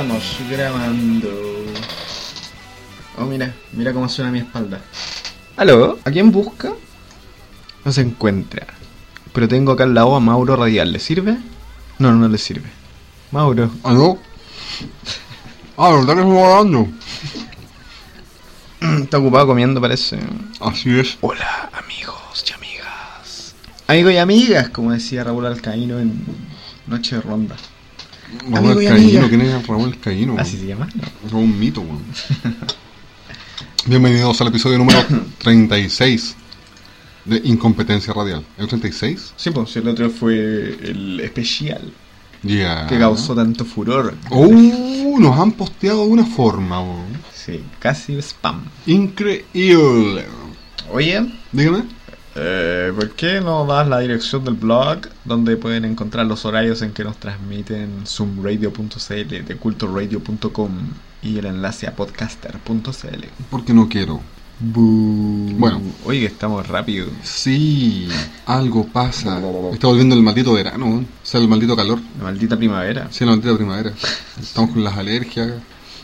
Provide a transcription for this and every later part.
estamos grabando. Oh, mira, mira cómo suena mi espalda. ¿Aló? ¿A quién busca? No se encuentra. Pero tengo acá al lado a Mauro Radial. ¿Le sirve? No, no le sirve. Mauro. ¿Aló? Ah, ¿verdad que estamos hablando? Está ocupado comiendo, parece. Así es. Hola, amigos y amigas. Amigos y amigas, como decía Raúl Alcaíno en Noche de Ronda. Raúl Amigo y Alcaíno, amiga. ¿quién es Raúl Alcaíno? ¿Así se llama? Es un mito, weón. Bienvenidos al episodio número 36 de Incompetencia Radial. ¿El 36? Sí, pues el otro fue el especial Ya. que causó tanto furor. ¡Oh! Nos han posteado de una forma, weón. Sí, casi spam. Increíble. Oye, Dígame. Eh, ¿por qué no das la dirección del blog donde pueden encontrar los horarios en que nos transmiten zoomradio.cl, de cultoradio.com y el enlace a podcaster.cl? Porque no quiero. Bueno. oye, estamos rápido. Sí, algo pasa. Está volviendo el maldito verano. O sea, el maldito calor. La maldita primavera. Sí, la maldita primavera. Estamos con las alergias.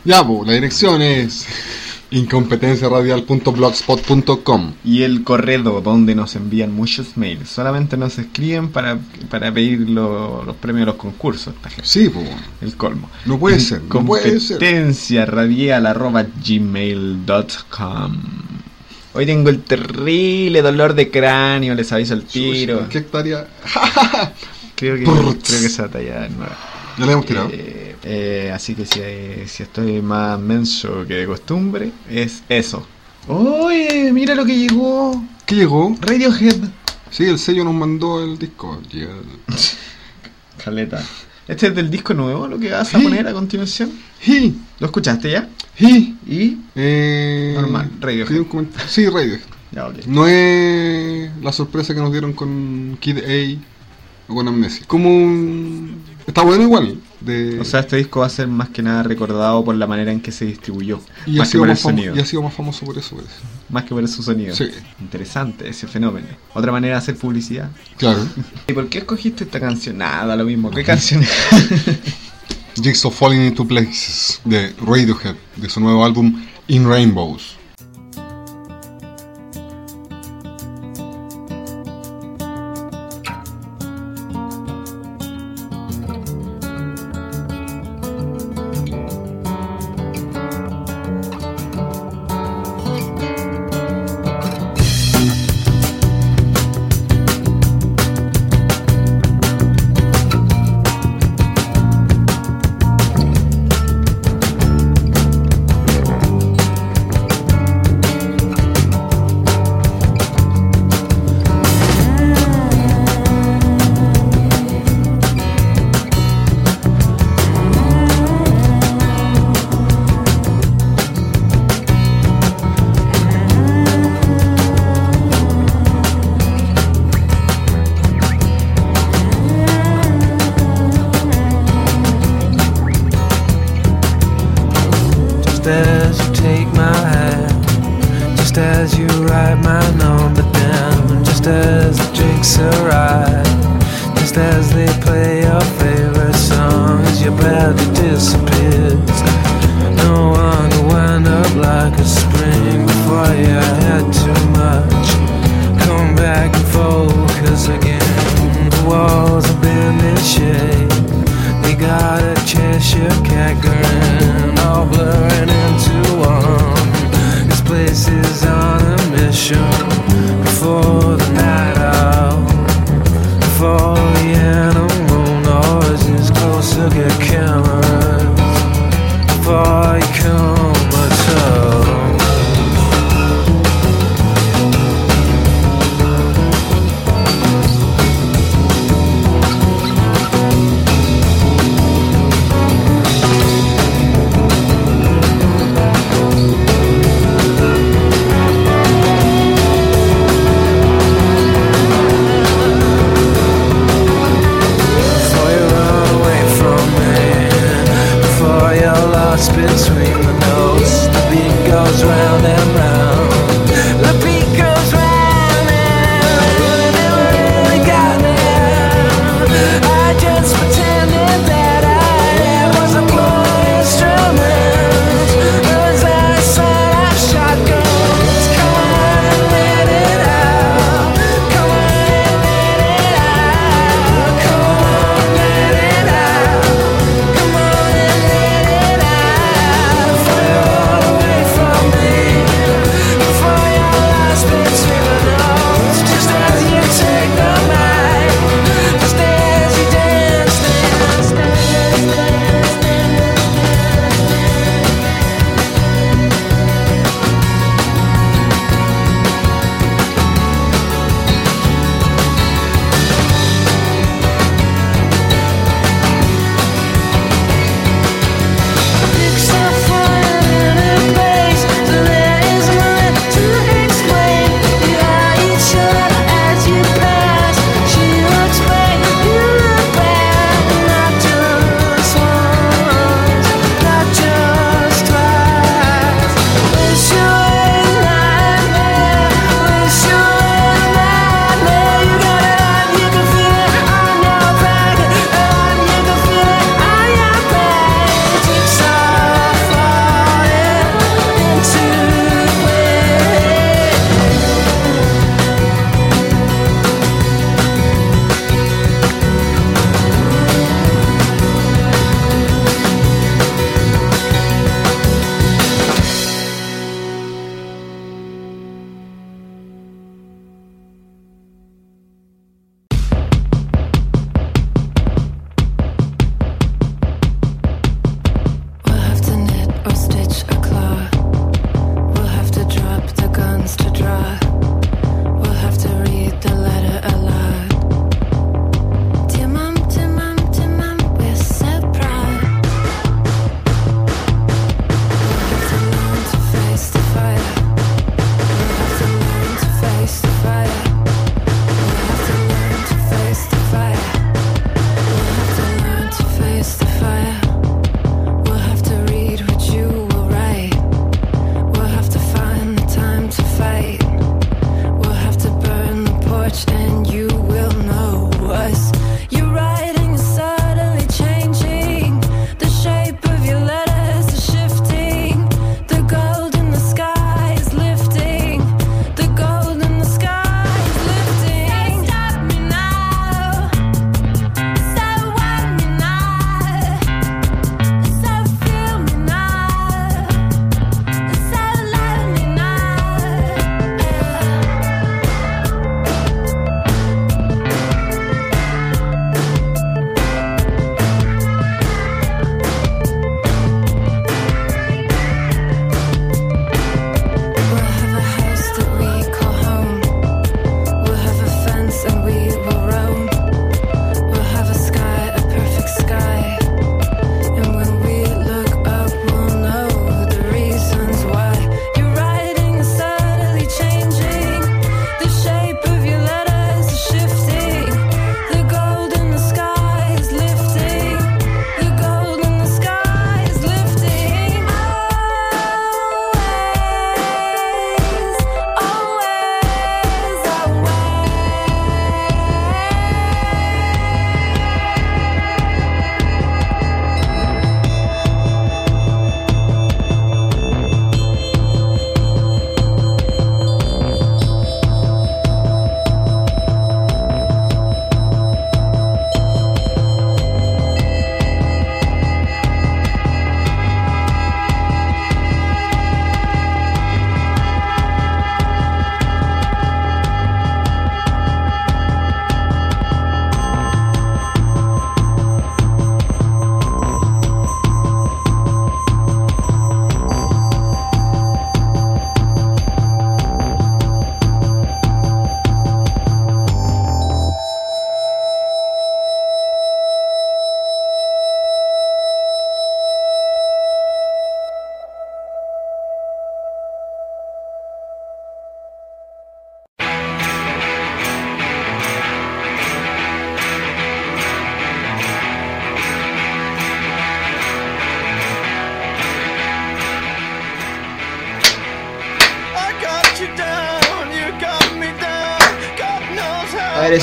Ya, pues, la dirección es incompetenciaradial.blogspot.com. Y el correo donde nos envían muchos mails. Solamente nos escriben para, para pedir lo- los premios de los concursos. esta gente. Sí, pues, El colmo. no puede ser, no puede ser. Gmail.com. Hoy tengo el terrible dolor de cráneo, les aviso el tiro. ¿Qué hectárea? Creo que, creo que esa talla nueva. Ya le hemos tirado. Eh, eh, así que si, si estoy más menso que de costumbre, es eso. Oye, mira lo que llegó. ¿Qué llegó? Radiohead. Sí, el sello nos mandó el disco. Caleta. Este es del disco nuevo, lo que vas a Sí. poner a continuación. Hi, ¿Lo escuchaste ya? hi. ¿Y? Eh, Normal, Radiohead. Sí, Radiohead. Ya, ok. No es la sorpresa que nos dieron con Kid A o con Amnesia. Como un... Está bueno igual. De... O sea, este disco va a ser más que nada recordado por la manera en que se distribuyó. y, ha más que sido por el más famo- sonido. y ha sido más famoso por eso. Más que por su sonido. Sí. Interesante ese fenómeno. Otra manera de hacer publicidad. Claro. ¿Y por qué escogiste esta canción? Nada, lo mismo. ¿Qué canción? Jigsaw Falling into Places de Radiohead, de su nuevo álbum In Rainbows.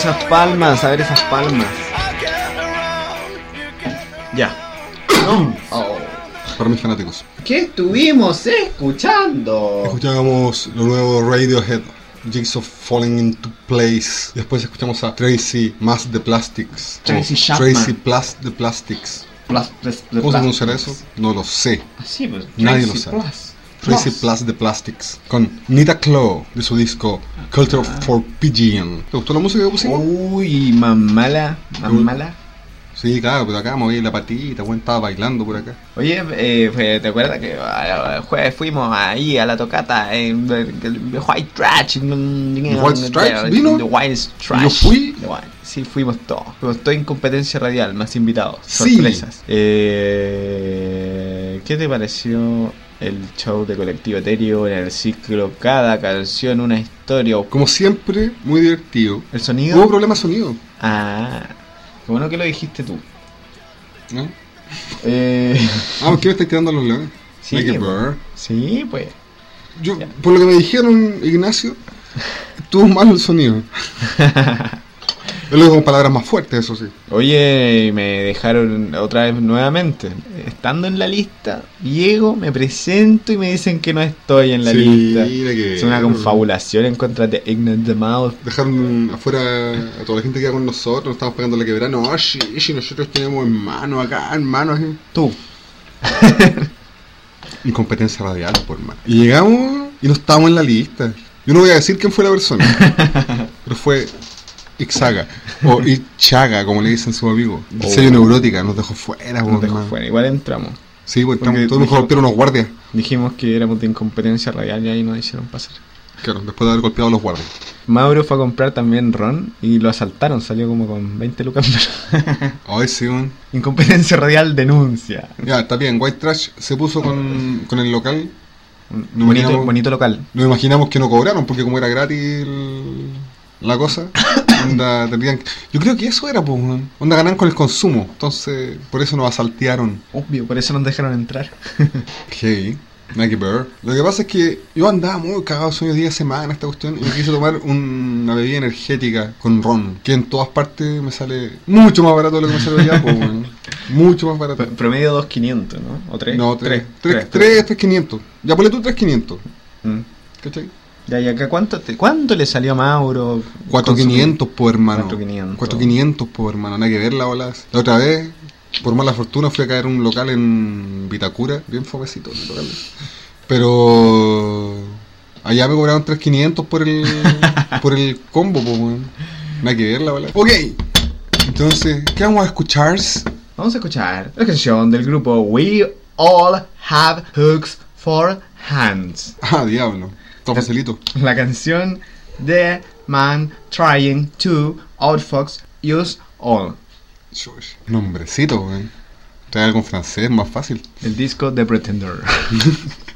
Esas palmas, a ver esas palmas. Ya. Oh. Para mis fanáticos. ¿Qué estuvimos escuchando? Escuchábamos lo nuevo Radiohead. Jigsaw Falling into Place. Después escuchamos a Tracy Mass the Plastics. Tracy Chapman. Tracy Plus the Plastics. Plus, plus, plus, ¿Cómo se pronunciará eso? No lo sé. Así pues. Nadie lo sabe. Tracy Plus. Plus the Plastics. Con Nita Claw de su disco Culture for Pigeon. ¿Te gustó la música que pusimos? Uy, mamala, mamala. Sí, claro, pero acá moví la patita, weón, estaba bailando por acá. Oye, eh, ¿te acuerdas que ah, el jueves fuimos ahí a la tocata en White Trash? White Stripes vino? The White Trash. ¿Yo fui? Sí, fuimos todos. Fuimos todos en competencia radial, más invitados. Sí. Sorpresas. Eh, ¿Qué te pareció el show de Colectivo Etéreo en el ciclo Cada canción una historia? Como siempre, muy divertido. ¿El sonido? Hubo problemas sonido, Ah, qué bueno que lo dijiste tú. ¿no? Eh, Ah, ¿por qué me estáis tirando los leones? Sí, Make pues. burr. sí, pues. Yo, Ya. por lo que me dijeron, Ignacio, tuvo malo el sonido. Yo lo digo con palabras más fuertes, eso sí. Oye, me dejaron otra vez nuevamente. Estando en la lista, llego, me presento y me dicen que no estoy en la Sí, lista. que- Es una confabulación en contra de Ignorant the Mouth. Dejaron afuera a toda la gente que iba con nosotros, nos estamos pegando la quebrada. No, sí, sí, nosotros tenemos hermano acá, hermano. así. Tú. Incompetencia radial, por hermano. Y llegamos y no estábamos en la lista. Yo no voy a decir quién fue la persona, pero fue Ixaga, o Ichaga, como le dicen sus amigos. Oh. sello neurótica, nos dejó fuera, Nos dejó. Igual entramos. Sí, pues estamos, todos nos dijimos- golpearon unos guardias. Dijimos que éramos de incompetencia radial y ahí nos hicieron pasar. Claro, después de haber golpeado a los guardias. Mauro fue a comprar también ron y lo asaltaron. Salió como con 20 lucas. Ay, sí, man. incompetencia radial denuncia. Ya, está bien. White Trash se puso con, con el local. Un No bonito, bonito local. Nos imaginamos que no cobraron porque como era gratis el- la cosa, onda, tenían- yo creo que eso era, pues, onda ganan con el consumo. Entonces, por eso nos asaltearon. Obvio, por eso nos dejaron entrar. Hey, Nike Bear. Lo que pasa es que yo andaba muy cagado sueño día de semana esta cuestión y me quise tomar un- una bebida energética con ron, que en todas partes me sale mucho más barato de lo que me sale allá, pues, weón. Mucho más barato. P- Promedio 2.500, ¿no? ¿O 3? No, 3, 3, 3, 3.500. Ya ponle tú 3.500. Mm. ¿Cachai? Acá, ¿cuánto, te- ¿cuánto le salió a Mauro? 4.500 por hermano. 4.500. 4.500 por hermano, nada que ver la ola. La otra vez, por mala fortuna, fui a caer en un local en Vitacura, bien fomecito el local. Pero allá me cobraron 3.500 por el, por el combo, pues, weón. Nada que ver la ola. Ok, entonces, ¿qué vamos a escuchar? Vamos a escuchar la canción del grupo We All Have Hooks for Hands. Ah, diablo. Todo facilito. La canción The Man Trying to Outfox Use All. Nombrecito, weón. Trae algo en francés, más fácil. El disco The Pretender.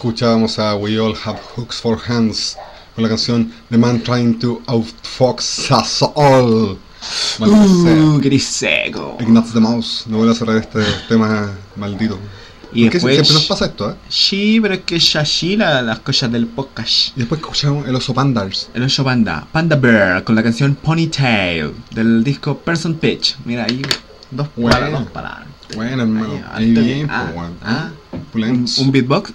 Escuchábamos a We All Have Hooks for Hands con la canción The Man Trying to Outfox Us All. Uh, gris seco. Ignaz the Mouse, no voy a cerrar este tema maldito. Y ¿Por qué después- siempre nos pasa esto, eh? Sí, pero es que es así la- las cosas del podcast. Y después escuchamos el oso Pandars. El oso panda, Panda Bear, con la canción Ponytail del disco Person Pitch. Mira ahí, dos Bueno. palabras, dos palabras. Bueno, hermano. Ahí, bien, que- ah, pues, weón. ah. Un, un beatbox.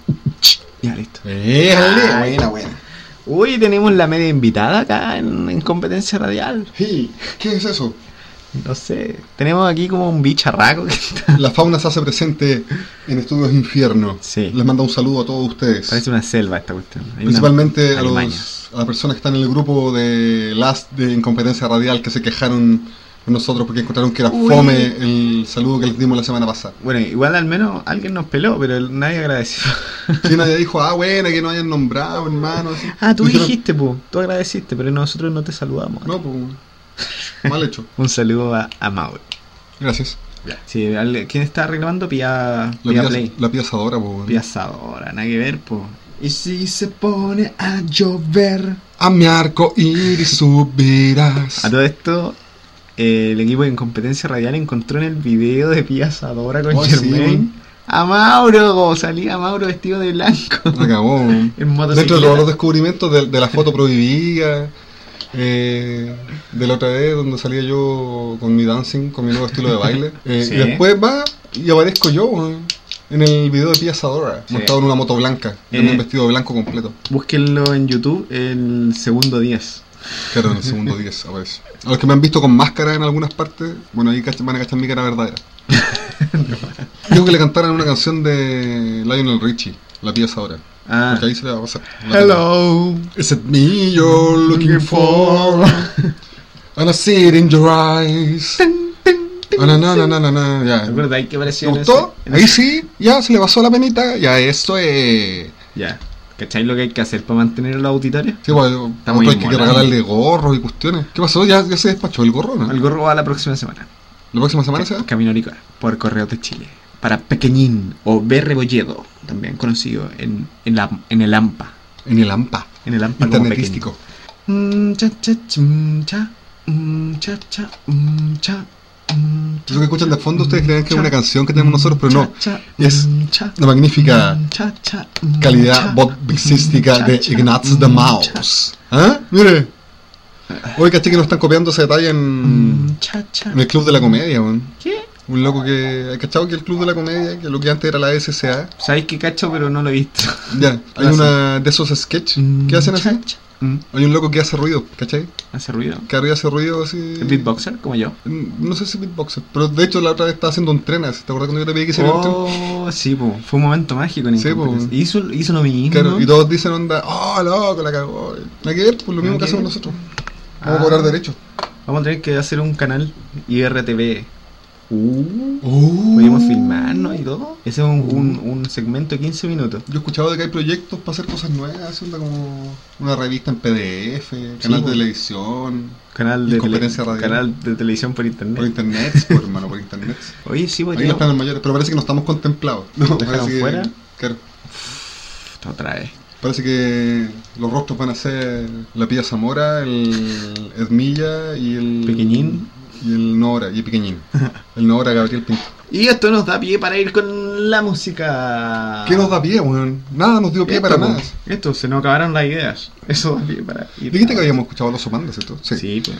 Ya listo. Ay. buena, buena. Uy, tenemos la media invitada acá en, en competencia radial. Sí, ¿Qué es eso? No sé, tenemos aquí como un bicharraco que está. La fauna se hace presente en Estudios Infierno. Sí. Les mando un saludo a todos ustedes. Parece una selva esta cuestión. Hay Principalmente a, los, a las personas que están en el grupo de Last de Incompetencia Radial que se quejaron nosotros porque encontraron que era Uy. fome el saludo que les dimos la semana pasada. Bueno, igual al menos alguien nos peló, pero nadie agradeció. Si nadie dijo, ah, bueno, que no hayan nombrado, hermano. así. Ah, tú Dijeron, dijiste, pu. Tú agradeciste, pero nosotros no te saludamos. No, pues. Mal hecho. Un saludo a, a Mauro. Gracias. Sí, ¿Quién está reclamando? Pia, La Pia pía, Play. la pía asadora, pues. Pia Asadora, nada que ver, pues. Y si se pone a llover. A mi arco iris subirás. A todo esto, eh, el equipo de incompetencia radial encontró en el video de Pia Asadora con Oh, sí, Germain weón. a Mauro. Salía Mauro vestido de blanco. Acabó. En Dentro de todos los descubrimientos de, de la foto prohibida, eh, de la otra vez donde salía yo con mi dancing, con mi nuevo estilo de baile. eh, Sí. Y después va y aparezco yo en el video de Pia Sadora, Sí. montado en una moto blanca, en Eh. un vestido de blanco completo. Búsquenlo en YouTube el segundo 10. Claro, en el segundo 10 aparece. A los que me han visto con máscara en algunas partes, bueno, ahí van a cachar mi cara verdadera. Digo que le cantaran una canción de Lionel Richie, la Pia Sadora. Ah. Porque ahí se le va a pasar. La Hello. Is it me you're looking for? And I see it in your eyes. Ah, na, na, na, na, na, na, ya. ¿Te acuerdas ahí que ¿Te apareció en gustó? ese- en Ahí ese- sí, ya se le pasó la penita. Ya, esto es. Ya. ¿Cacháis lo que hay que hacer para mantener los auditores? Sí, pues, Está muy hay que regalarle gorros y cuestiones. ¿Qué pasó? Ya, ya se despachó el gorro, ¿no? El gorro va la próxima semana. ¿La próxima semana se da? Camino a Licor, por Correos de Chile. Para Pequeñín o B. Rebolledo, también conocido en, en, la, en el AMPA. En el AMPA. En el AMPA como Internetístico. Pequeñín. Mm, cha, cha, cha, mm, cha, cha, mm, cha, mm, Eso que escuchan de fondo, ustedes mm, creen que es una canción que tenemos nosotros, pero no. Es mm, La magnífica mm, cha, cha, mm, calidad mm, de Ignaz mm, the Mouse. ¿Ah? Mire. Hoy caché que nos están copiando ese detalle en, mm, el Club de la Comedia, weón. ¿Qué? Un loco que. ¿Has cachado que el Club de la Comedia, que lo que antes era la SSA? Sabéis que cacho, pero no lo he visto. Ya, hay una de esos sketches que hacen así. Mm, Hay un loco que hace ruido, ¿cachai? Hace ruido. Que arriba hace ruido así. ¿El beatboxer? Como yo. Mm, No sé si beatboxer, pero de hecho la otra vez estaba haciendo un tren, ¿te acuerdas cuando yo te pedí que hiciera un tren? Oh, sí, po. fue un momento mágico en Sí, hizo, hizo lo mismo. Claro, y todos dicen onda, oh loco, la cagó. Nada que ver, pues lo mismo que hacemos nosotros. Vamos Ah. a cobrar derechos. Vamos a tener que hacer un canal IRTV. Uh, Uh. podemos filmarnos y todo. Ese es un, un, un segmento de 15 minutos. Yo he escuchado de que hay proyectos para hacer cosas nuevas, onda como una revista en PDF, canal de televisión, Canal de, tele- canal de televisión por internet. por internet, por hermano, por internet. Oye, sí, Ahí los podríamos. planes mayores, pero parece que no estamos contemplados. No, ¿Dejaron parece que, fuera? Claro, Otra vez. parece que los rostros van a ser la Pía Zamora, el Edmilla y el. Pequeñín. Y el Nora, y el Pequeñín. El Nora Gabriel Pinto. Y esto nos da pie para ir con la música. ¿Qué nos da pie, weón? Nada nos dio pie Esto, para nada. Esto, se nos acabaron las ideas. Eso da pie para ir. Dijiste que habíamos escuchado los somandas, ¿cierto? Sí, pues.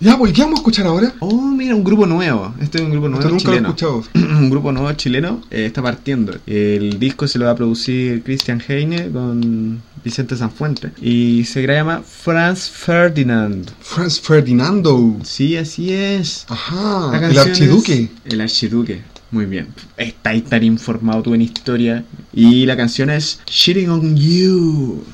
Ya, pues, ¿qué vamos a escuchar ahora? Oh, mira, un grupo nuevo. Este es un grupo nuevo Esto nunca chileno. lo he escuchado. un grupo nuevo chileno eh, está partiendo. El disco se lo va a producir Christian Heine con Vicente Sanfuente. Y se llama Franz Ferdinand. Franz Ferdinando. Sí, así es. Ajá, el archiduque. es- El archiduque. Muy bien. Estáis tan informado tú en historia. Y la canción es Shitting on You.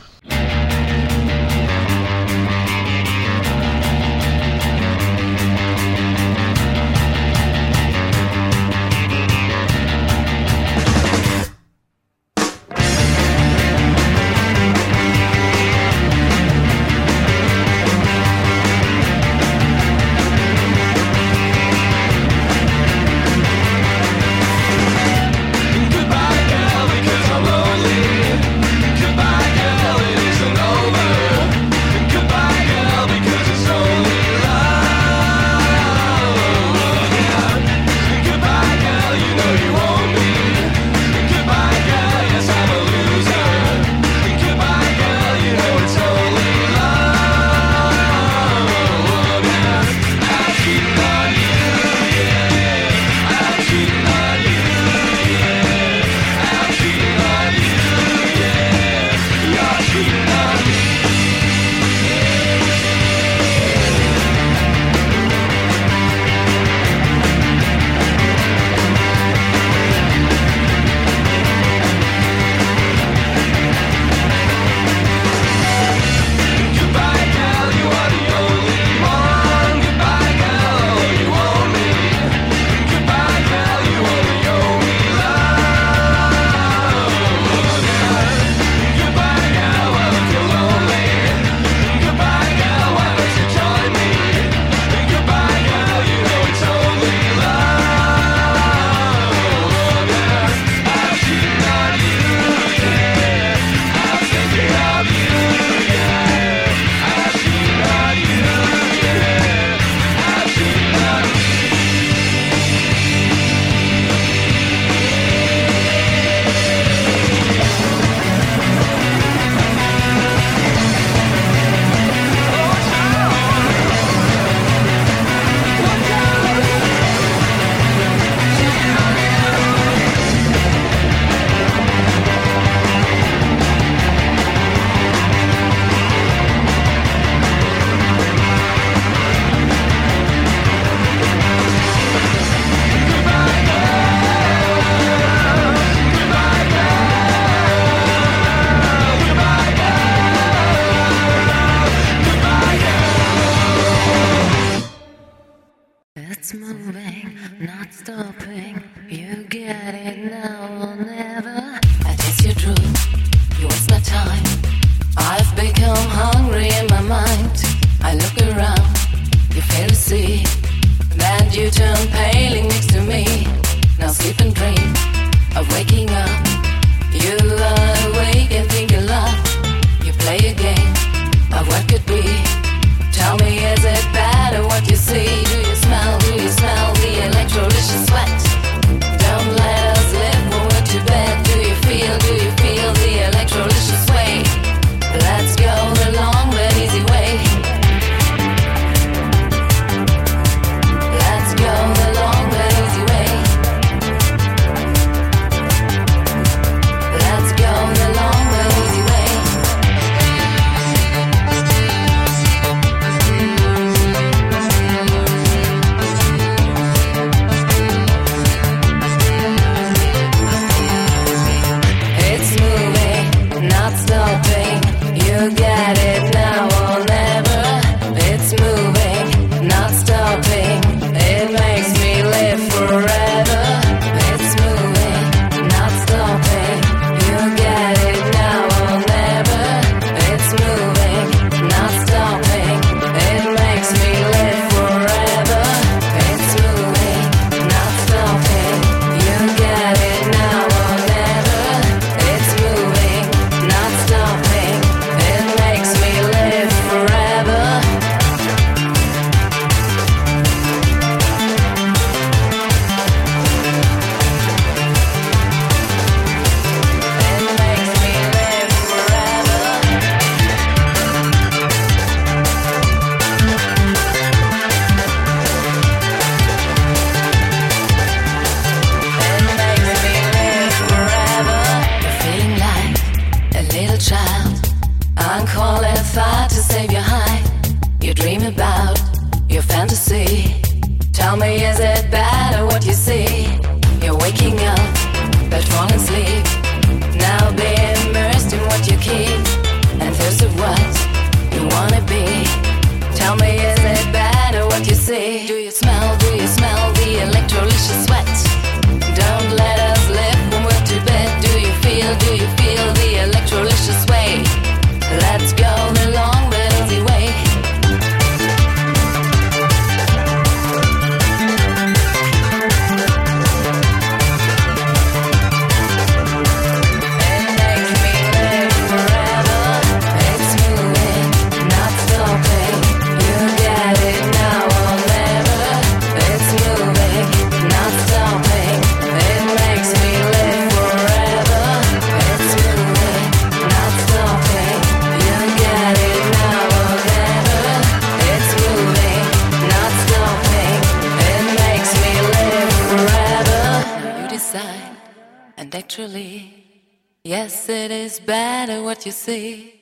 You see.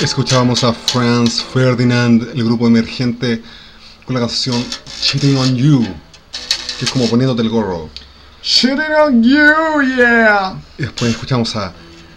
Escuchábamos a Franz Ferdinand, el grupo emergente, con la canción Cheating on You, que es como poniéndote el gorro. Shitting on you, yeah. Y después escuchamos a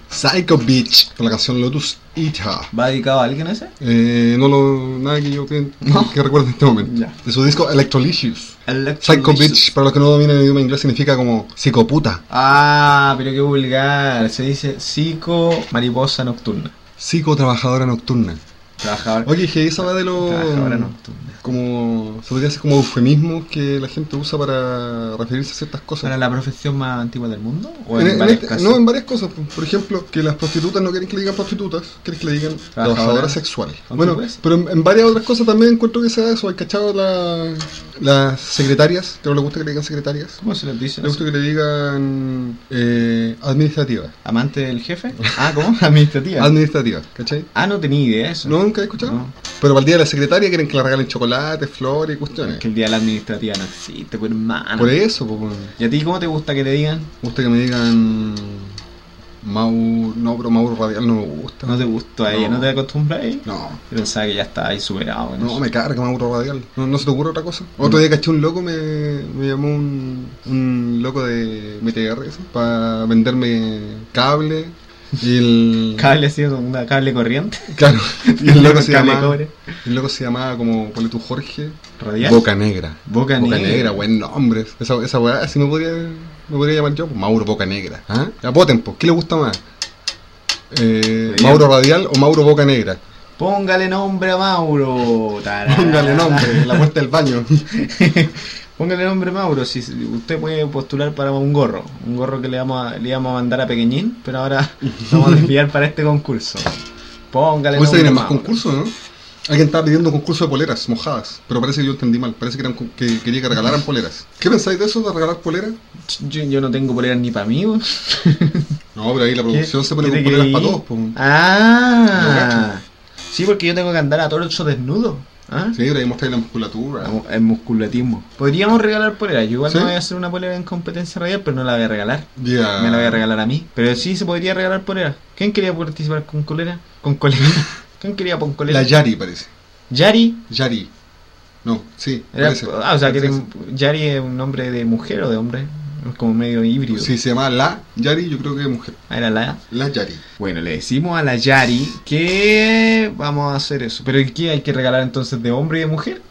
Psycho Beach con la canción Lotus Eater. ¿Va dedicado a alguien ese? Eh, no lo. nada que yo que, que recuerde en este momento. De su disco Electrolicious. Psycho. Beach, para los que no dominan el idioma inglés, significa como psicoputa. Ah, pero qué vulgar. Se dice psico mariposa nocturna. Psicotrabajadora nocturna. Trabajador. Oye, que esa va de lo. Trabajadora nocturna. Como. Se podría decir como eufemismos que la gente usa para referirse a ciertas cosas. ¿Para la profesión más antigua del mundo? ¿O En- en, en varios este- no, en varias cosas. Por ejemplo, que las prostitutas no quieren que le digan prostitutas, quieren que le digan trabajadoras sexuales. ¿Con Bueno, pero en, en varias otras cosas también encuentro que se da eso. Hay cachado la- las secretarias, que no le gusta que le digan secretarias. ¿Cómo se les dice? Le gusta que le digan eh, administrativa. ¿Amante del jefe? Ah, ¿cómo? Administrativa. Administrativa, ¿cachai? ah, no tenía idea de eso. ¿No? ¿Nunca he escuchado? No. Pero para el día de la secretaria quieren que le regalen chocolate, flores y cuestiones. Que el día de la administrativa no existe, pues hermano. Por eso, pues. ¿Y a ti cómo te gusta que te digan? Me gusta que me digan Mauro, no, pero Mauro Radial no me gusta. ¿No te gustó a ella? No. ¿No te acostumbras ahí? No, pensaba que ya estaba ahí superado. no, eso. me carga Mauro Radial. No, no se te ocurre otra cosa. Otro día caché un loco, me, me llamó un, un loco de MTR para venderme cable Y el. Cable así, una cable corriente. Claro. Y el loco se Cable llama. cobre. El loco se llamaba como, ponle tú Jorge. Radial. Boca Negra. Boca Boca Negra. Negra, buen nombre. Esa, esa weá, así me podría, me podría llamar yo. pues, Mauro Boca Negra. ¿Ah? Ya voten, pues. ¿Qué le gusta más? Eh. ¿Mauro Radial o Mauro Boca Negra? Póngale nombre a Mauro. Tarara. Póngale nombre, en la puerta del baño. Póngale nombre Mauro. Si usted puede postular para un gorro. Un gorro que le vamos a, le íbamos a mandar a Pequeñín, pero ahora vamos a desviar para este concurso. Póngale se nombre a vienen más Mauro. concursos, ¿no? Alguien estaba pidiendo concurso de poleras mojadas, pero parece que yo entendí mal. Parece que, eran, que quería que regalaran poleras. ¿Qué pensáis de eso, de regalar poleras? Yo, yo no tengo poleras ni para mí. No, pero ahí la producción ¿Qué- se pone con poleras para todos. pues. Ah. Sí, porque yo tengo que andar a todo eso desnudo. ¿Ah? Sí, mostráis la musculatura. El musculatismo. Podríamos regalar poleras. Yo igual ¿Sí? me voy a hacer una polera en competencia radial, pero no la voy a regalar. Ya. Me la voy a regalar a mí. Pero sí se podría regalar polera. ¿Quién quería participar con colera? Con colera. ¿Quién quería con colera? La Yari parece. Yari. Yari. No, sí, Era- ah, o sea, que Yari es un nombre de mujer o de hombre. Es como medio híbrido. Si se llama La Yari, yo creo que es mujer. Ah, era la. La Yari. Bueno, le decimos a la Yari que vamos a hacer eso. Pero ¿qué hay que regalar entonces de hombre y de mujer?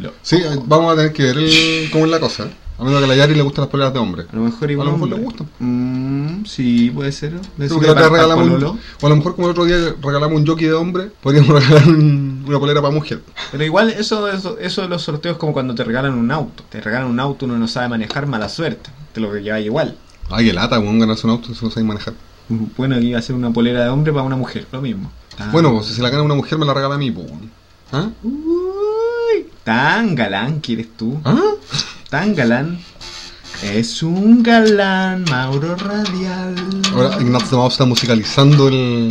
Loco. Sí, vamos a tener que ver el- cómo es la cosa. A menos que a la Yari le gustan las poleras de hombre. A lo mejor A igual lo mejor hombre. le gustan. Mm, sí, puede ser. Sí, la regalamos un, o a lo mejor como el otro día regalamos un jockey de hombre, podríamos regalar un- una polera para mujer. Pero igual eso, eso, eso de los sorteos es como cuando te regalan un auto. Te regalan un auto, uno no sabe manejar, mala suerte. Te lo lleva igual. Ay, qué lata, weón, ganarse un auto si no sabes manejar. Bueno, aquí iba a ser una polera de hombre para una mujer, lo mismo. Tan- Bueno, pues si se la gana una mujer me la regala a mí, pues. ¿Ah? Uy, tan galán que eres tú. ¿Ah? Tan galán. Es un galán, Mauro Radial. Ahora Ignacio Mao está musicalizando el...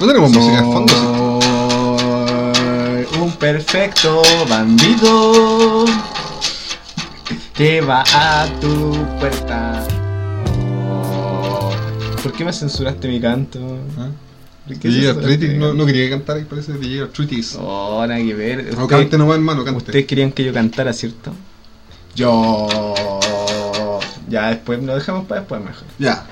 No tenemos música de fondo. Soy un perfecto bandido que va a tu puerta. Oh, ¿Por qué me censuraste mi canto? ¿Ah? ¿Por qué DJ no, no quería cantar ahí, parece DJ Arthritis. Oh, nada que ver. No, Usted- cante nomás, hermano, cante. Ustedes querían que yo cantara, ¿cierto? Yo. Ya después lo dejamos para después mejor. Ya.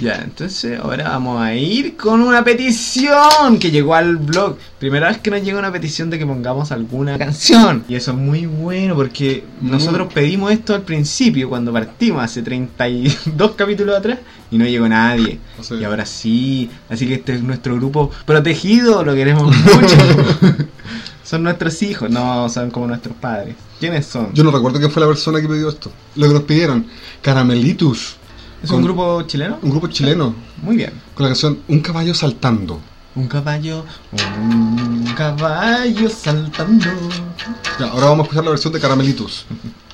Ya, entonces ahora vamos a ir con una petición que llegó al blog. Primera vez que nos llega una petición de que pongamos alguna canción. Y eso es muy bueno porque Muy- nosotros pedimos esto al principio, cuando partimos hace 32 capítulos atrás, y no llegó nadie. O sea, Y ahora sí, así que este es nuestro grupo protegido, lo queremos mucho. son nuestros hijos, no son como nuestros padres. ¿Quiénes son? Yo no recuerdo quién fue la persona que pidió esto. Lo que nos pidieron, Caramelitus, ¿Es un grupo chileno? un grupo chileno, Muy bien. con la canción Un caballo saltando. Un caballo, un caballo saltando. Ya, ahora vamos a escuchar la versión de Caramelitus.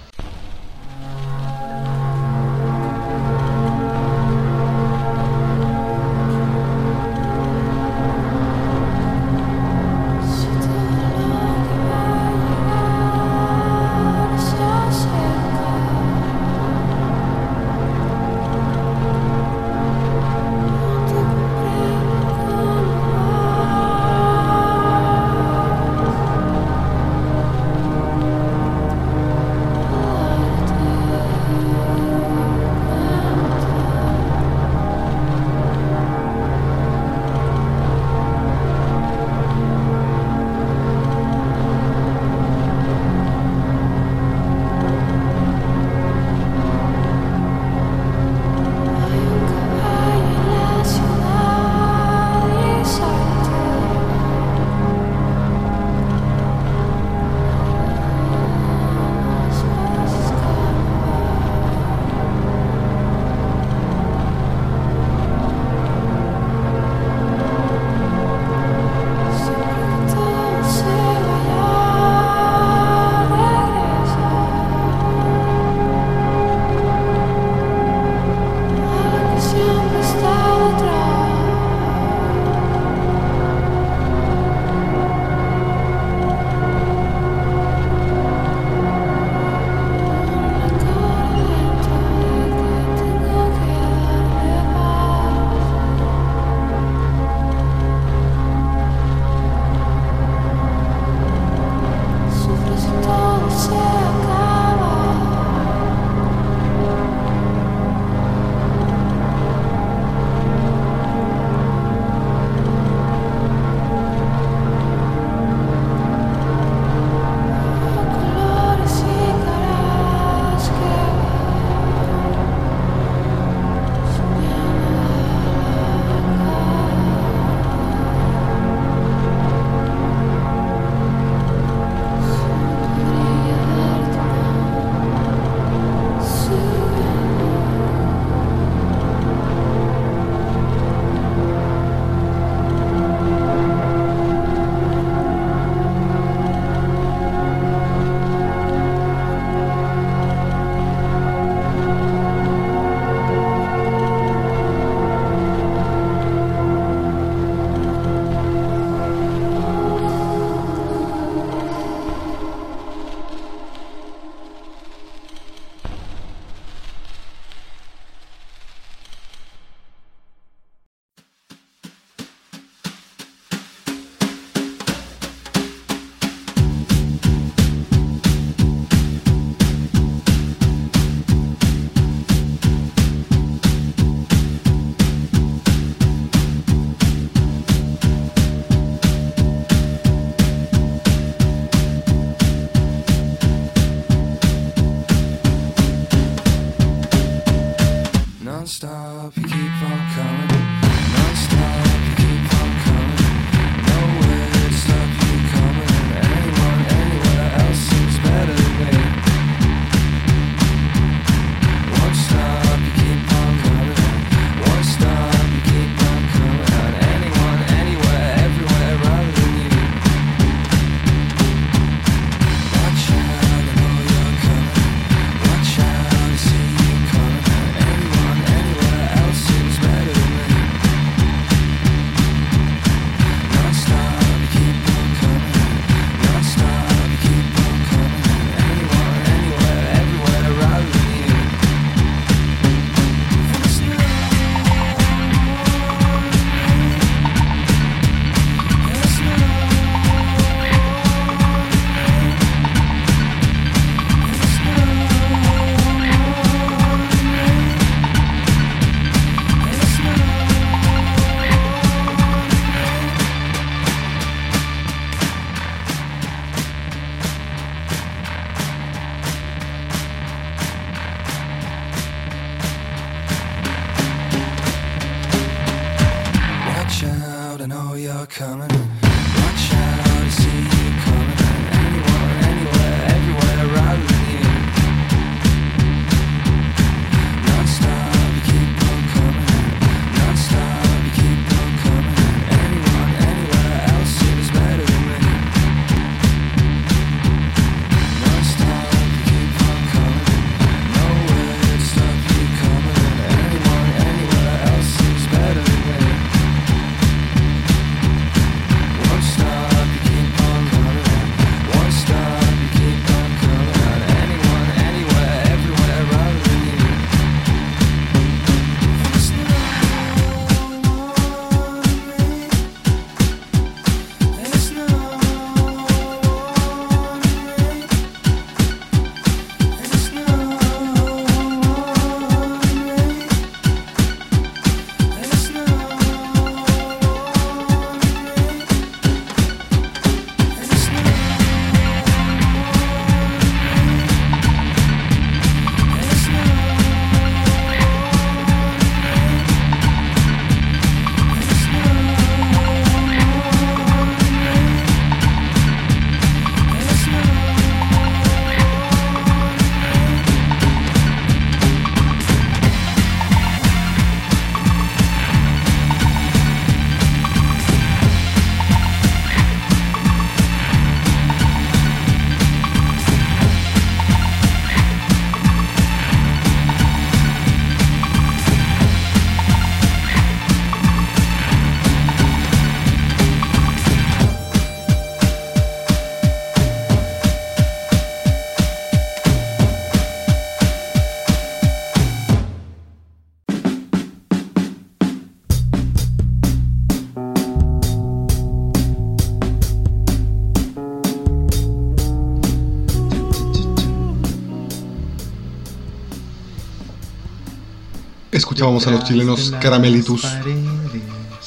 Escuchábamos a los chilenos Caramelitus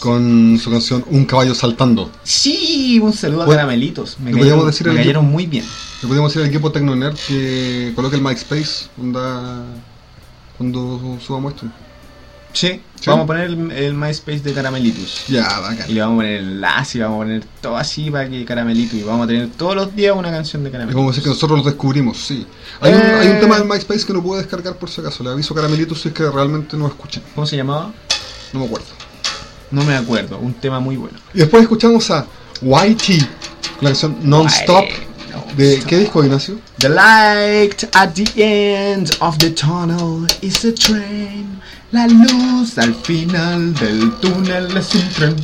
con su canción Un caballo saltando. Sí, un saludo a Caramelitos. Me le cayeron, decir me cayeron equipo- muy bien. Le podríamos decir al equipo Tecnoner que coloque el MySpace onda, cuando subamos esto. Sí, Sí. vamos a poner el, el MySpace de Caramelitos. Ya, bacán. Y le vamos a poner el enlace y vamos a poner todo así para que Caramelito. Y vamos a tener todos los días una canción de Es Caramelitos. como decir que nosotros los descubrimos, sí. Hay, un, Eh. hay un tema del MySpace que no puedo descargar por si acaso. Le aviso a Caramelitos si es que realmente no escuchan. ¿Cómo se llamaba? No me acuerdo. No me acuerdo. Un tema muy bueno. Y después escuchamos a YT la canción Non-Stop. ¿De qué disco, Ignacio? The light at the end of the tunnel is a train. La luz al final del túnel es un tren.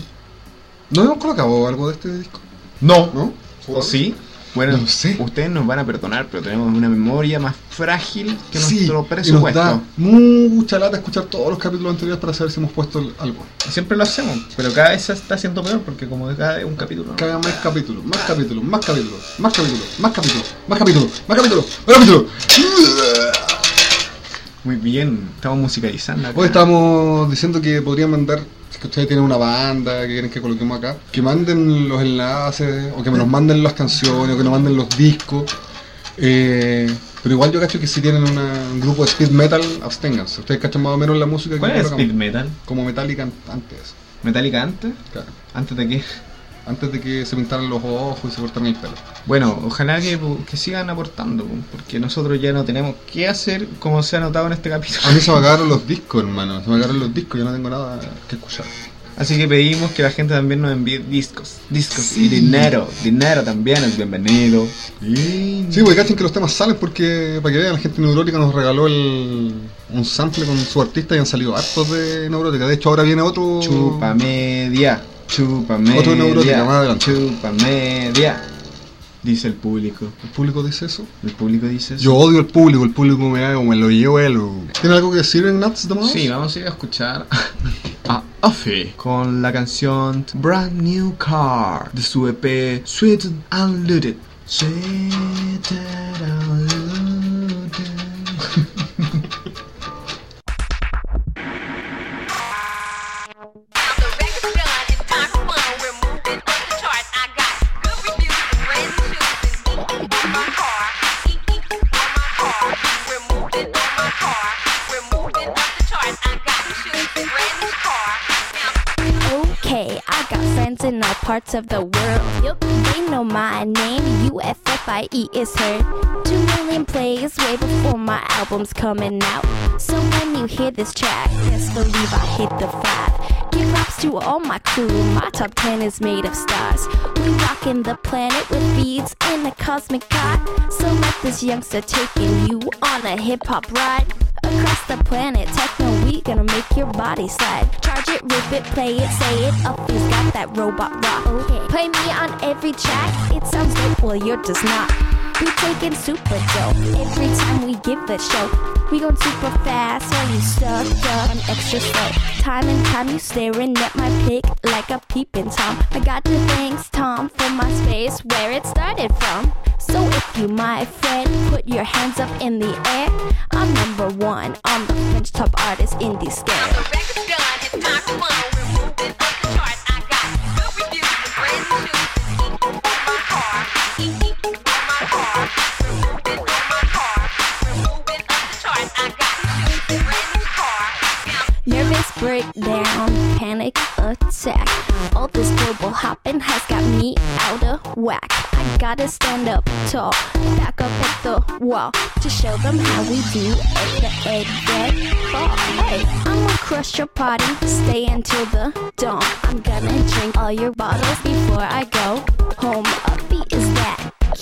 ¿No hemos colocado algo de este disco? No. ¿No? ¿O sí? Bueno, No sé. ustedes nos van a perdonar, pero tenemos una memoria más frágil que Sí, nuestro y nos presupuesto. da mucha lata escuchar todos los capítulos anteriores para saber si hemos puesto algo. Siempre lo hacemos, pero cada vez se está haciendo peor porque como de cada vez un capítulo. ¿no? Cada más capítulos, más capítulos, más capítulos, más capítulos, más capítulos, más capítulos, más capítulos, más capítulos. Muy bien, estamos musicalizando acá. Hoy estamos diciendo que podrían mandar, si que ustedes tienen una banda que quieren que coloquemos acá, que manden los enlaces, o que nos manden las canciones, o que nos manden los discos. Eh, Pero igual yo cacho que si tienen una- un grupo de speed metal, absténganse. Ustedes cachan más o menos la música ¿Cuál que es speed metal? Como Metallica an- antes. ¿Metallica antes? Claro. ¿Antes de qué? Antes de que se pintaran los ojos y se cortaran el pelo. Bueno, ojalá que, que sigan aportando, po, porque nosotros ya no tenemos qué hacer como se ha notado en este capítulo. A mí se me acabaron los discos, hermano. Se me acabaron los discos, yo no tengo nada que escuchar. Así que pedimos que la gente también nos envíe discos. Discos y dinero. Dinero también es bienvenido. Y... Sí, porque cachen que los temas salen porque, para que vean, la gente neurótica nos regaló el, un sample con su artista y han salido hartos de neurótica. De hecho, ahora viene otro. Chupa media. Chupa media. Otro neurótica, más adelante. Chupa media. Dice el público. ¿El público dice eso? El público dice eso. Yo odio al público, el público me, me lo llevo él. ¿Tiene algo que decir en Nuts Mouse? Sí, vamos a ir a escuchar a Uffy con la canción Brand New Car de su EP Sweet and Loaded. Sweet and Loaded. Parts of the world. Yep. They know my name, U-F-F-I-E is heard. Two million plays way before my album's coming out. So when you hear this track, best believe I hit the five. Give props to all my crew, my top ten is made of stars. We rockin' the planet with beads in a cosmic god. So let this youngster taking you on a hip hop ride. Across the planet, techno, we gonna make your body slide. Charge it, rip it, play it, say it up. He's got that robot rock. Okay. Play me on every track. It sounds dope, well, you're just not. We taking super dope every time we give a show. We going super fast while you stuck up and extra slow. Time and time you staring at my pic like a peeping tom. I got to thanks Tom for my space where it started from. So if you my friend, put your hands up in the air. I'm number one on the French top artist indie the scale. Breakdown, panic attack. All this global hopping has got me out of whack. I gotta stand up tall, back up at the wall to show them how we do at the egg ball. Hey, I'ma crush your party, stay until the dawn. I'm gonna drink all your bottles before I go home. Upbeat is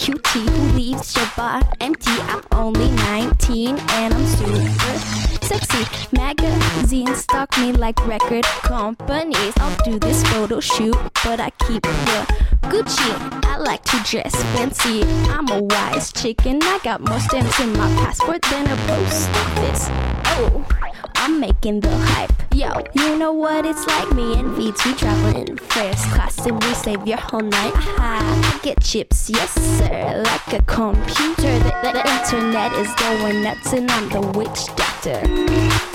cutie who leaves your bar empty. I'm only 19 and I'm super sexy. Magazines stalk me like record companies. I'll do this photo shoot, but I keep the Gucci. I like to dress fancy. I'm a wise chicken. I got more stamps in my passport than a post office. Oh. I'm making the hype. Yo, you know what it's like. Me and VT traveling first class and we save your whole night. Ha, I get chips, yes sir, like a computer. The, the, internet is going nuts and I'm the witch doctor.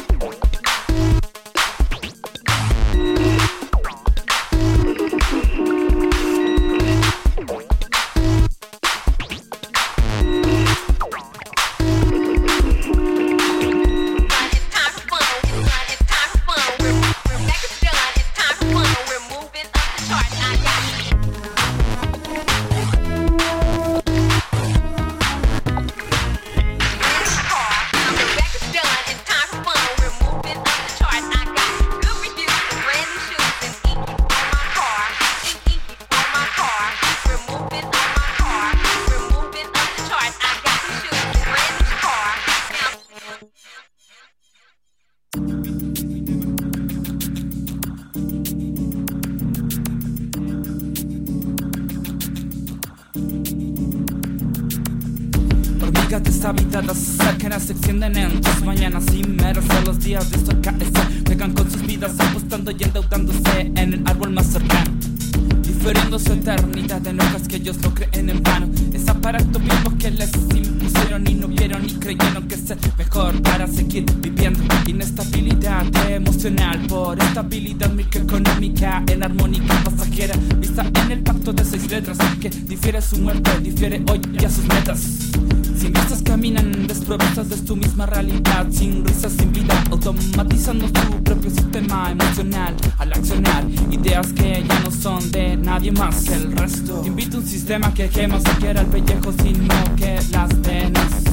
Nadie más que el resto. Te invito a un sistema que quema siquiera el pellejo, sino que las venas.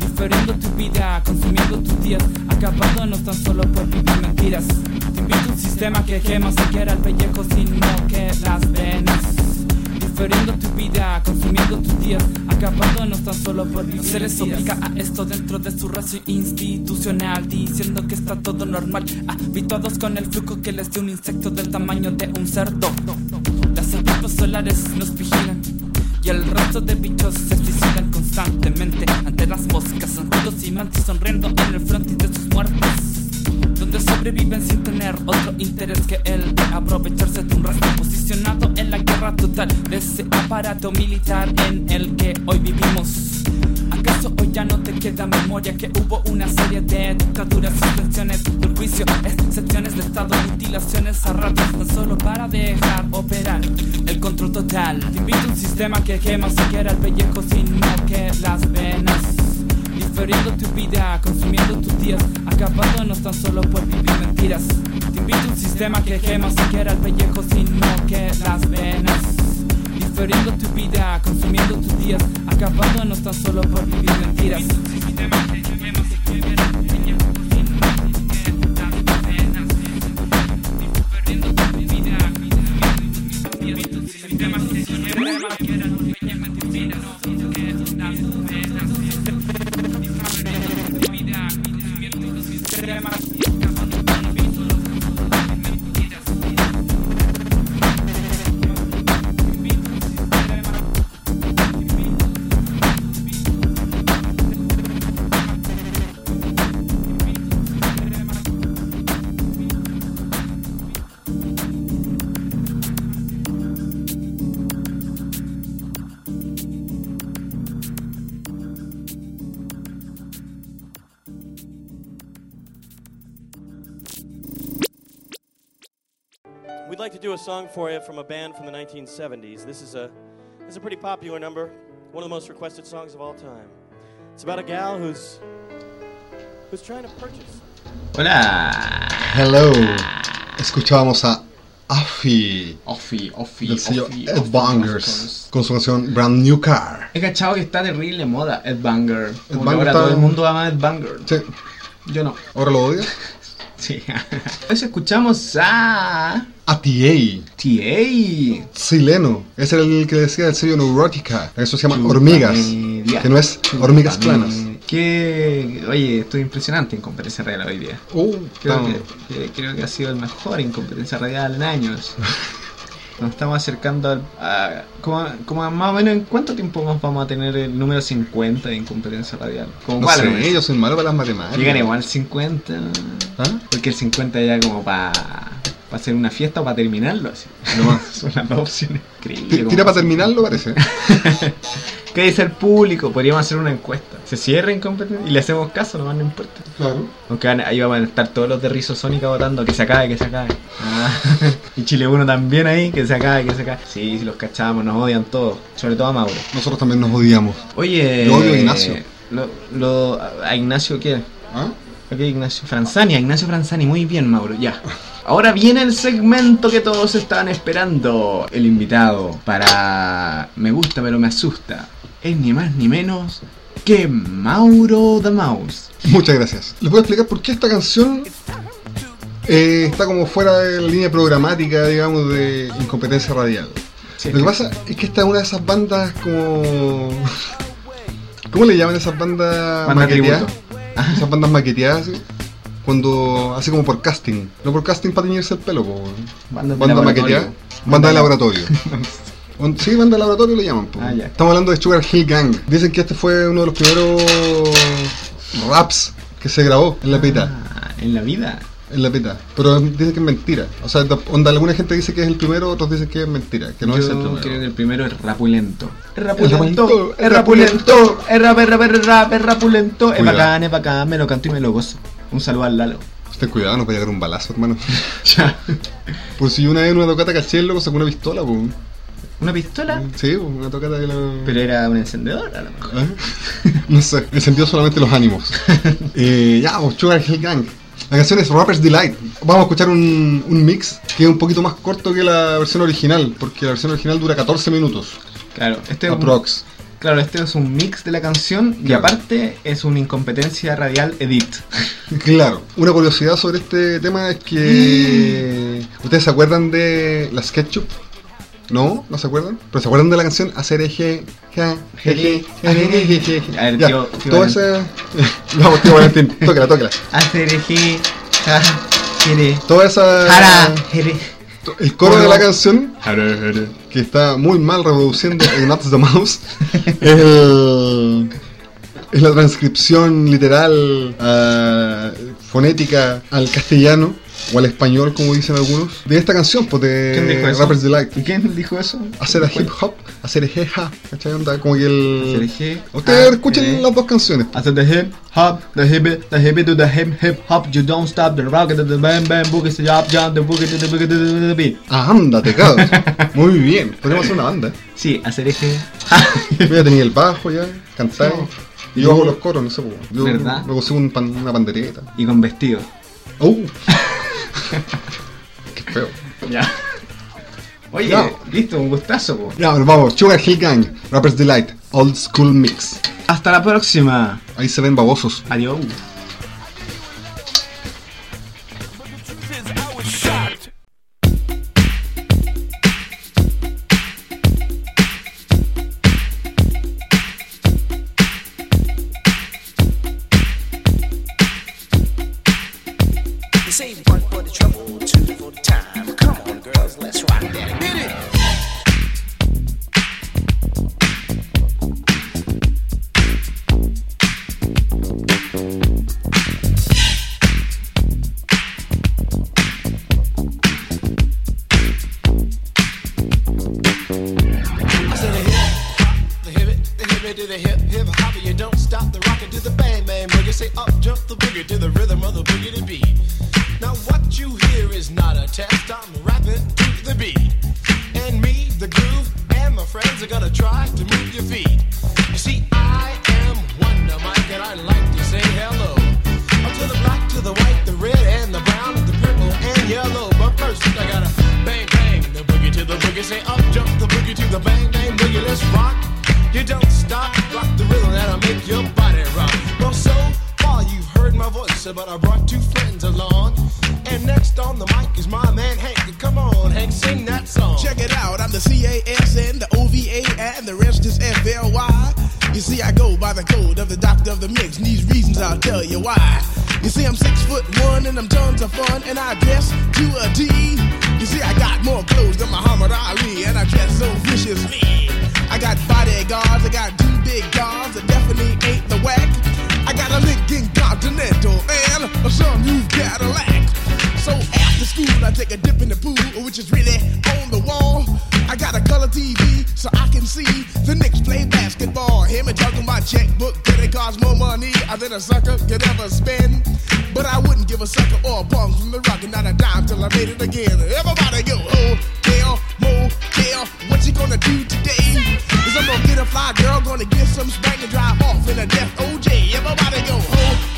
Diferiendo tu vida, consumiendo tus días, acabándonos tan solo por vivir mentiras. Te invito a un sistema que quema siquiera el pellejo, sino que las venas diferiendo tu vida, consumiendo tus días, acabándonos tan solo por vivir. Se les obliga a esto dentro de su racio institucional, diciendo que está todo normal, habituados con el flujo que les dio un insecto del tamaño de un cerdo. Nos vigilan. Y el resto de bichos se suicidan constantemente ante las moscas, zancudos y mantis sonriendo en el frontis de sus muertes donde sobreviven sin tener otro interés que el de aprovecharse de un rastro posicionado en la guerra total de ese aparato militar en el que hoy vivimos. ¿Acaso hoy ya no te queda memoria que hubo una serie de dictaduras, suspensiones del juicio, excepciones de estado, mutilaciones a ratos, tan solo para dejar operar el control total? Te invito a un sistema que quema siquiera el pellejo, sino que las venas diferiendo tu vida, consumiendo tus días, acabándonos tan solo por vivir mentiras. Te invito a un sistema que quema siquiera el pellejo, sino que las venas. Diferiendo tu vida, consumiendo tus días, acabándonos tan solo por vivir mentiras. A song for you from a band from the 1970s. This is a this is a pretty popular number, one of the most requested songs of all time. It's about a gal who's who's trying to purchase. Hola. Hello. Escuchábamos a Afi Offi, Offi, del sello Ed Offi Bangers con su canción Brand New Car. He cachado que está terrible moda Ed Banger. Que Banger ahora está- todo el mundo ama Ed Banger. Sí, Yo no. ahora lo odias. Sí. Entonces escuchamos a A TA, TA. chileno. Era el que decía del sello Neurótica. Eso se llama Hormigas. Media. Que no es hormigas planas. Que, oye, estoy impresionante en competencia radial hoy día. Uh, que- creo que ha sido el mejor en competencia radial en años. Nos estamos acercando al- a, como, como más o menos en cuánto tiempo más vamos a tener el número 50 en competencia radial. Como No cuatro sé, meses. yo soy malo para las matemáticas. Llegan igual al 50. ¿Ah? Porque el 50 ya como para hacer una fiesta o para terminarlo. Así. Son las dos opciones. Increíble. Tira para terminarlo, parece. ¿Qué dice el público? Podríamos hacer una encuesta. Se cierra en competencia y le hacemos caso, nomás no importa. Claro. Aunque ahí van a estar todos los de Rizosónica votando que se acabe, que se acabe. Ah, y Chile 1 también ahí, que se acabe, que se acabe. Sí, los cachamos, nos odian todos. Sobre todo a Mauro. Nosotros también nos odiamos. Oye. Yo odio a Ignacio. Lo, lo- ¿A Ignacio qué? ¿Ah? Ok, Ignacio Franzani, a Ignacio Franzani, muy bien, Mauro, ya. Ahora viene el segmento que todos estaban esperando. El invitado para Me gusta pero me asusta. Es ni más ni menos que Mauro the Mouse. Muchas gracias. Les voy a explicar por qué esta canción eh, está como fuera de la línea programática, digamos, de incompetencia radial. Sí, Lo que pasa es que esta es una de esas bandas como... ¿Cómo le llaman esas bandas Banda maqueteadas? tributo. Esas bandas maqueteadas, Cuando hace como por casting. No por casting para teñirse el pelo, po. Banda Banda maqueteada. Banda de laboratorio. Sí, banda de laboratorio le llaman. po. Ah, ya. Estamos hablando de Sugar Hill Gang. Dicen que este fue uno de los primeros raps que se grabó en la pita. Ah, en la vida. en la pita. Pero dicen que es mentira. O sea, da- onda, alguna gente dice que es el primero, otros dicen que es mentira, que no Yo es el primero. creo que el primero es rapulento. Es rapulento, rapulento, es rapulento, es rap, es rap, es rap, es rapulento. Es bacán, es bacán, me lo canto y me lo gozo. Un saludo al Lalo. Ten cuidado, va a llegar un balazo, hermano. Ya. Pues si una vez en una tocata caché, el loco sacó una pistola, pues. ¿Una pistola? Sí, una tocata que la... Pero era un encendedor a lo mejor. ¿Eh? No sé, encendió solamente los ánimos. Eh, ya, pues, Sugar Hill Gang. La canción es Rapper's Delight. Vamos a escuchar un, un mix que es un poquito más corto que la versión original, porque la versión original dura 14 minutos. Claro, este es un, Aprox. claro, este es un mix de la canción y aparte es una incompetencia radial edit. Claro, una curiosidad sobre este tema es que. ¿Ustedes se acuerdan de la SketchUp? ¿No? ¿No se acuerdan? ¿Pero se acuerdan de la canción Hacer eje, ja, jeje, jeje, jeje? A ver, tío, toda esa. Vamos, tío Valentín, tócala, tócala. Hacer eje, ja, jere, Toda esa. jara, jere. El coro de la canción, que está muy mal reproduciendo en Nuts the Mouse, es, el- es la transcripción literal, ah, fonética al castellano o al español, como dicen algunos, de esta canción, pues de ¿Quién dijo eso? Rapper's Delight. ¿Y quién dijo eso? Hacer a hip hop, hacer a jeja, ¿cachai? Onda, como que Hacer el. eje, Ustedes ja, escuchen jere. las dos canciones. Hacer the hip hop, the hip the hip to the hip hip hop, you don't stop the rock, the bam bam boogie, the jump jump, the boogie the boogie the beat. Ah, ándate, cabrón. Muy bien, podríamos hacer una banda. Sí, hacer eje. Ya tenía el bajo ya, cantar. Y yo hago los coros, no sé, pues, yo ¿Verdad? me consigo un pan- una pandereta. y con vestido. ¡Uh! ¡Qué feo! Ya. Oye, Ya. listo, un gustazo, po. Ya, bueno, vamos. Sugar Hill Gang, Rapper's Delight, Old School Mix. Hasta la próxima. Ahí se ven babosos. Adiós. Checkbook, that it costs more money uh, than a sucker could ever spend. But I wouldn't give a sucker or a bum from the rock and not a dime till I made it again. Everybody go, oh, hotel, motel, what you gonna do today? Is I'm gonna get a fly girl, gonna get some spank and drive off in a death OJ. Everybody go, hotel,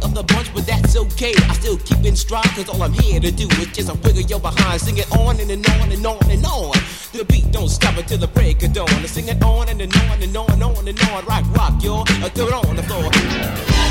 of the bunch, but that's okay. I still keep in stride, cause all I'm here to do is just a wiggle your behind. Sing it on and, and on and on and on. The beat don't stop until the break of dawn. I sing it on and, and on and on and on and on. Rock, rock, y'all. Throw it on the floor.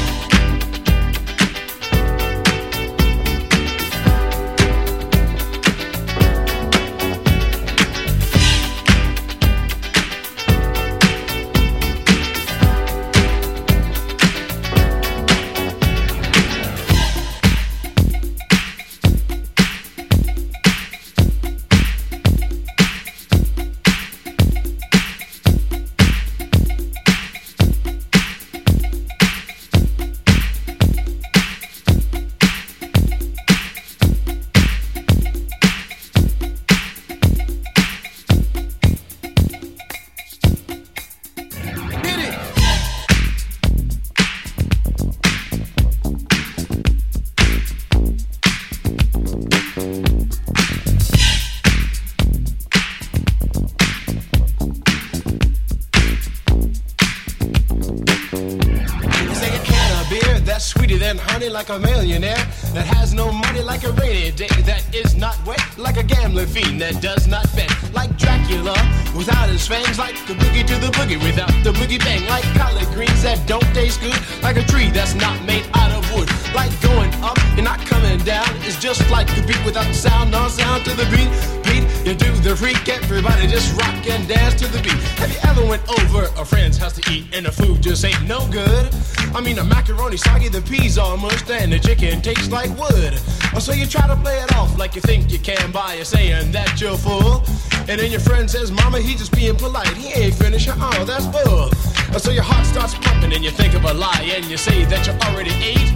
Like a millionaire that has no money, like a rainy day that is not wet, like a gambling fiend that does not bet, like Dracula without his fangs, like a boogie to the boogie without the boogie bang, like collard greens that don't taste good, like a tree that's not made out of wood, like going up and not coming down. It's just like the beat without the sound, no sound to the beat. Beat, you do the freak, everybody just rock and dance to the beat. Have you ever went over a friend's house to eat and the food just ain't no good? I mean, the macaroni soggy, the peas all mushed, and the chicken tastes like wood. Oh, so you try to play it off like you think you can by saying that you're full. And then your friend says, Mama, he just being polite. He ain't finished. Oh, that's bull. So your heart starts pumping and you think of a lie and you say that you already ate.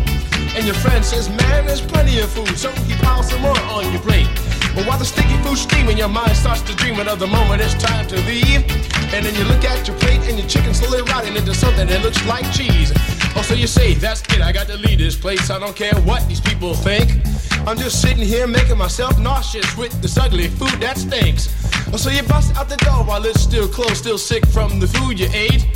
And your friend says, Man, there's plenty of food. So he piles some more on your plate. But while the sticky food's steaming, your mind starts to dreaming of the moment it's time to leave. And then you look at your plate and your chicken slowly rotting into something that looks like cheese. Oh, so you say, that's it, I got to leave this place. I don't care what these people think. I'm just sitting here making myself nauseous with this ugly food that stinks. Oh, so you bust out the door while it's still closed, still sick from the food you ate.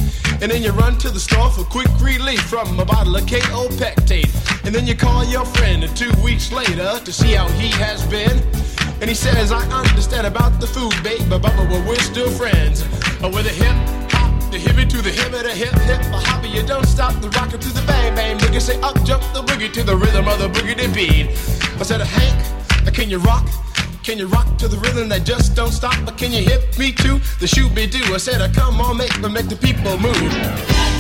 And then you run to the store for quick relief from a bottle of KO Pectate. And then you call your friend two weeks later to see how he has been. And he says, I understand about the food, babe, but, but, but we're still friends. Uh, with a hip the hippie to the hip, the hip hip, a hobby, you don't stop the rocker to the bang bang. Boogie say up, jump the boogie to the rhythm of the boogie beat. I said, Hank, can you rock? Can you rock to the rhythm that just don't stop? But can you hip me to the shoe be do? I said, come on, make, make the people move.